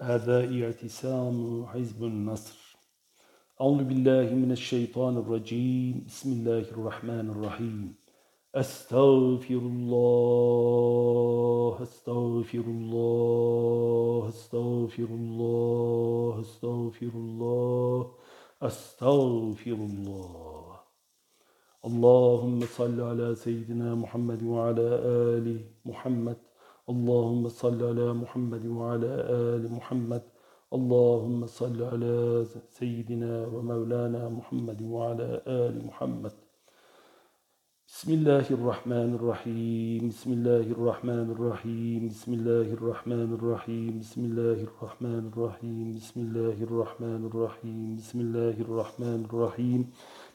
هذا اعتسام حزب النصر. أعوذ بالله من الشيطان الرجيم. بسم الله الرحمن الرحيم. أستغفر الله أستغفر الله أستغفر الله أستغفر الله أستغفر الله. اللهم صل على سيدنا محمد وعلى آل محمد. اللهم صل على محمد وعلى آل محمد. اللهم صل على سيدنا ومولانا محمد وعلى آل محمد. بسم الله الرحمن الرحيم. بسم الله الرحمن الرحيم. بسم الله الرحمن الرحيم. بسم الله الرحمن الرحيم. بسم الله الرحمن الرحيم. بسم الله الرحمن الرحيم. بسم الله الرحمن الرحيم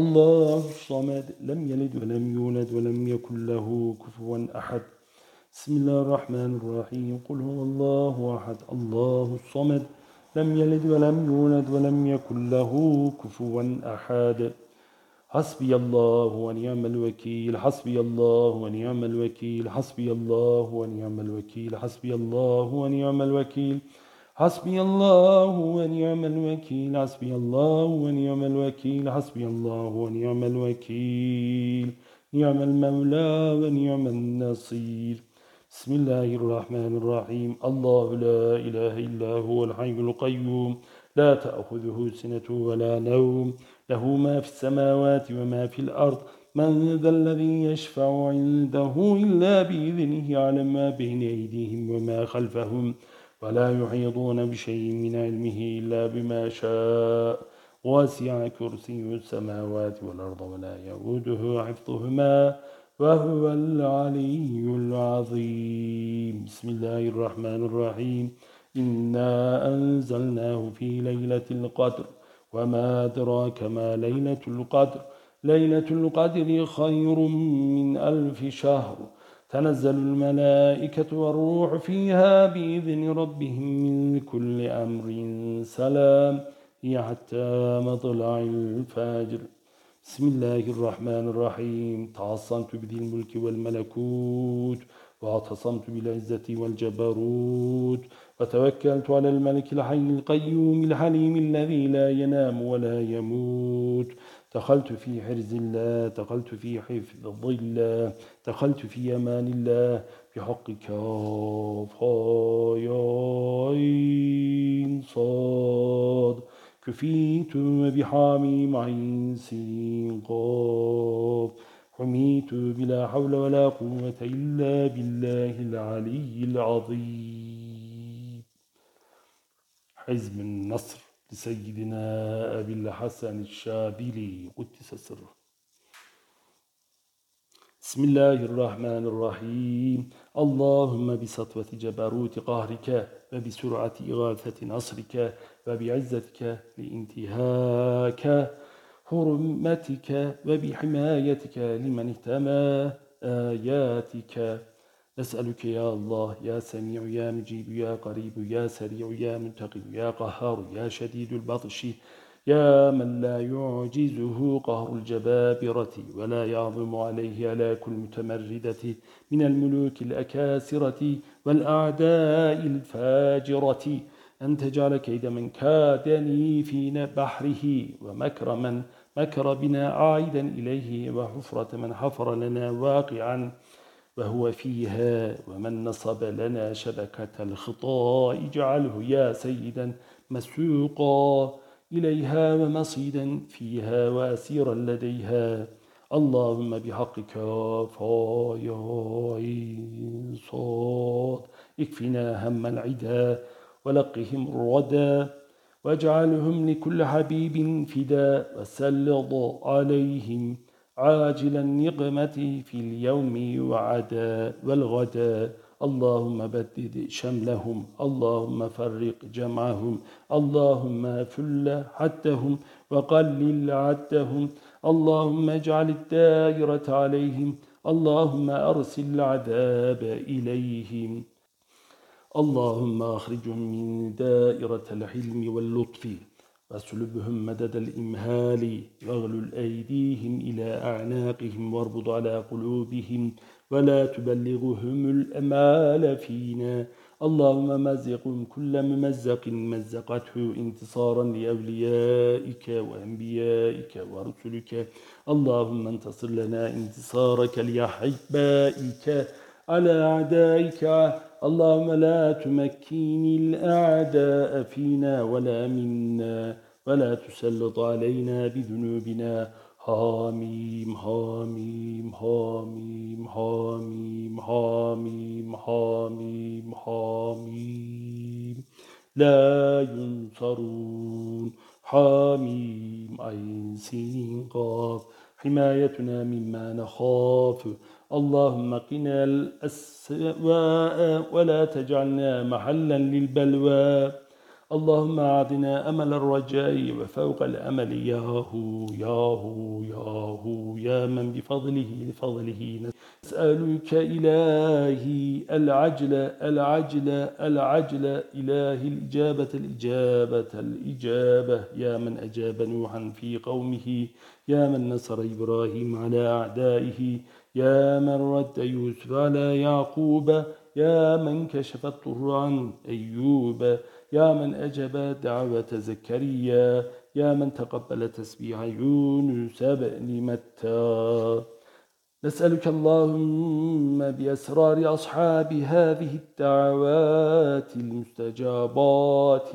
الله الصمد لم يلد ولم يولد ولم يكن له كفوا أحد. بسم الله الرحمن الرحيم. قل هو الله أحد. الله الصمد لم يلد ولم يولد ولم يكن له كفوا أحد. حسبي الله ونعم الوكيل. حسبي الله ونعم الوكيل. حسبي الله ونعم الوكيل. حسبي الله ونعم الوكيل. حسبي الله ونعم الوكيل حسبي الله ونعم الوكيل حسبي الله ونعم الوكيل نعم المولى ونعم النصير. بسم الله الرحمن الرحيم. الله لا إله إلا هو الحي القيوم لا تأخذه سنة ولا نوم. له ما في السماوات وما في الأرض. من ذا الذي يشفع عنده إلا بإذنه على ما بين أيديهم وما خلفهم. ولا يحيطون بشيء من علمه إلا بما شاء. واسع كرسي السماوات والأرض ولا يؤوده حفظهما وهو العلي العظيم. بسم الله الرحمن الرحيم. إنا أنزلناه في ليلة القدر. وما أدراك ما ليلة القدر؟ ليلة القدر خير من ألف شهر. تنزل الملائكة والروح فيها بإذن ربهم من كل أمر سلام. هي حتى مطلع الفجر. بسم الله الرحمن الرحيم. تعصمت بذي الملك والملكوت واعتصمت بالعزة والجبروت وتوكلت على الملك الحي القيوم الحليم الذي لا ينام ولا يموت. دخلت في حرز الله دخلت في حفظ الله دخلت في أمان الله. بحق كافايين صاد. كفيت بحاميم عين سين قاف. حميت بلا حول ولا قوة إلا بالله العلي العظيم. حزب النصر. لسيدنا أبي الحسن الشاذلي قدس سره. بسم الله الرحمن الرحيم. اللهم بسطوة جبروت قهرك وبسرعة إغاثة نصرك وبعزتك لانتهاك حرمتك وبحمايتك لمن اهتمى آياتك. نسألك يا الله يا سميع يا مجيب يا قريب يا سريع يا منتقم يا قهار يا شديد البطش يا من لا يعجزه قهر الجبابرة ولا يعظم عليه ألاك المتمردة من الملوك الأكاسرة والأعداء الفاجرة. أن تجعل كيد من كادني في بحره ومكر من مكر بنا عائدا إليه وحفرة من حفر لنا واقعا. وهو فيها ومن نصب لنا شبكة الخطاء اجعله يا سيدا مسوقا إليها ومصيدا فيها وأسيرا لديها. اللهم بحق كافايا صاد اكفنا هم العدا ولقهم الردى واجعلهم لكل حبيب فدا وسلط عليهم عاجل النقمة في اليوم وعدا والغدا. اللهم بدد شملهم اللهم فرق جمعهم اللهم فل حدهم وقلل عدهم اللهم اجعل الدائرة عليهم اللهم أرسل العذاب إليهم. اللهم أخرجهم من دائرة الحلم واللطف. واسلبهم مدد الإمهال واغلل أيديهم إلى أعناقهم واربط على قلوبهم ولا تبلغهم الأمال فينا. اللهم مزقهم كل ممزق مزقته انتصارا لأوليائك وأنبيائك ورسلك. اللهم انتصر لنا انتصارك لأحبائك على أعدائك اللهم لا تمكن الأعداء فينا ولا منا ولا تسلط علينا بذنوبنا. حاميم حاميم حاميم حاميم حاميم حاميم حاميم لا ينصرون. حاميم عين سين قاف حمايتنا مما نخاف. اللهم قنا الأسواء ولا تجعلنا محلا للبلوى. اللهم أعطنا أمل الرجاء وفوق الأمل. ياهو ياهو ياهو يا من بفضله لفضله. نسألك إلهي العجل العجل العجل. إلهي الإجابة الإجابة الإجابة. يا من أجاب نوحا في قومه يا من نصر إبراهيم على أعدائه يا من رد يوسف على يعقوب يا من كشف الطر عن أيوب. يا من أجب دعوة زكريا يا من تقبل تسبيح يونس بن متى. نسألك اللهم بأسرار أصحاب هذه الدعوات المستجابات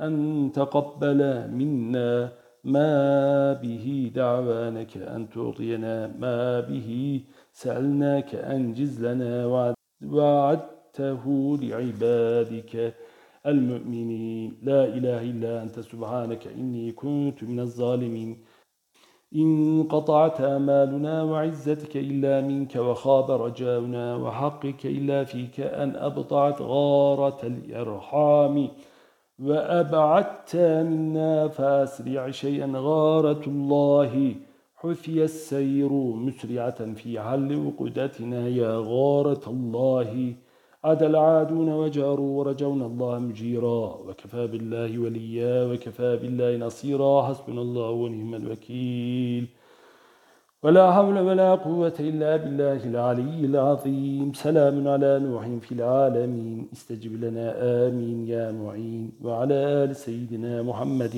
أن تقبل منا ما به دعوانك أن تعطينا ما به. سألناك أنجز لنا وعدته لعبادك. المؤمنين. لا إله إلا أنت سبحانك إني كنت من الظالمين. إن قطعت أمالنا وعزتك إلا منك وخاب رجاؤنا وحقك إلا فيك أن أبطعت غارة الإرحام. وأبعدت منا فأسرع شيئا غارة الله. حثي السير مسرعة في حل وقدتنا يا غارة الله. عاد العادون وجاروا ورجونا الله مجيرا وكفى بالله وليا وكفى بالله نصيرا حسبنا الله ونعم الوكيل. ولا حول ولا قوة إلا بالله العلي العظيم. سلام على نوح في العالمين. استجب لنا آمين يا معين. وعلى آل سيدنا محمد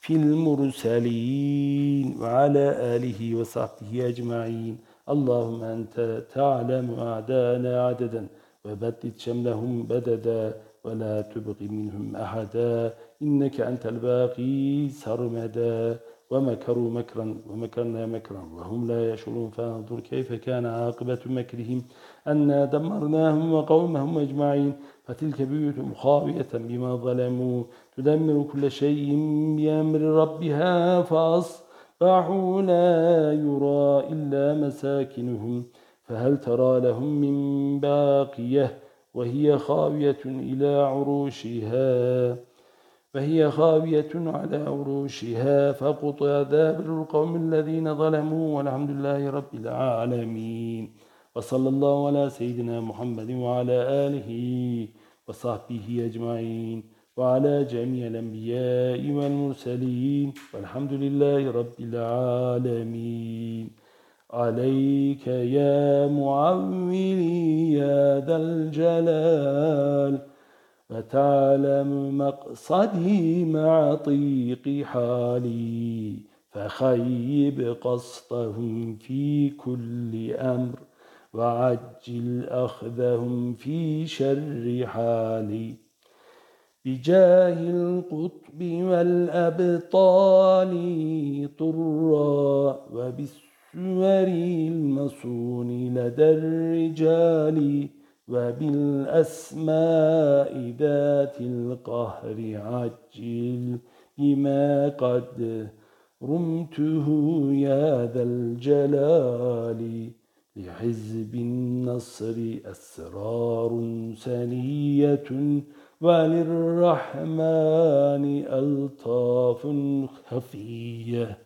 في المرسلين. وعلى آله وصحبه أجمعين. اللهم أنت تعلم أعدانا عددا. وبدد شملهم بددا ولا تبغي منهم أحدا إنك أنت الباقي سرمدا. ومكروا مكرا ومكرنا مكرا وهم لا يشعرون. فانظر كيف كان عاقبة مكرهم. أنا دمرناهم وقومهم أجمعين. فتلك بيوتهم خاوية بما ظلموا. تدمر كل شيء بأمر ربها. فأصبحوا لا يرى إلا مساكنهم. فهل ترى لهم من باقية وهي خاوية إلى عروشها؟ فهي خاوية على عروشها فقطع دابر القوم الذين ظلموا والحمد لله رب العالمين. وصلى الله على سيدنا محمد وعلى آله وصحبه أجمعين وعلى جميع الأنبياء والمرسلين والحمد لله رب العالمين. عليك يا معولي يا ذا الجلال فتعلم مقصدي مع طيق حالي فخيب قصدهم في كل أمر وعجل أخذهم في شر حالي. بجاه القطب والأبطال طرا وبالسر السور المصون لدى الرجال وبالأسماء ذات القهر عجل بما قد رمته يا ذا الجلال لحزب النصر أسرار سنية وللرحمن ألطاف خفية.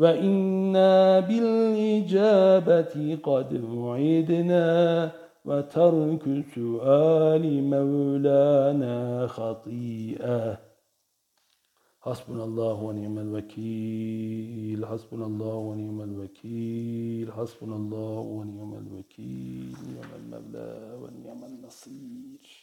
وإنا بالإجابة قد وعدنا وترك سؤال مولانا خطيئة. حسبنا الله ونعم الوكيل. حسبنا الله ونعم الوكيل. حسبنا الله ونعم الوكيل. نعم المولى ونعم النصير.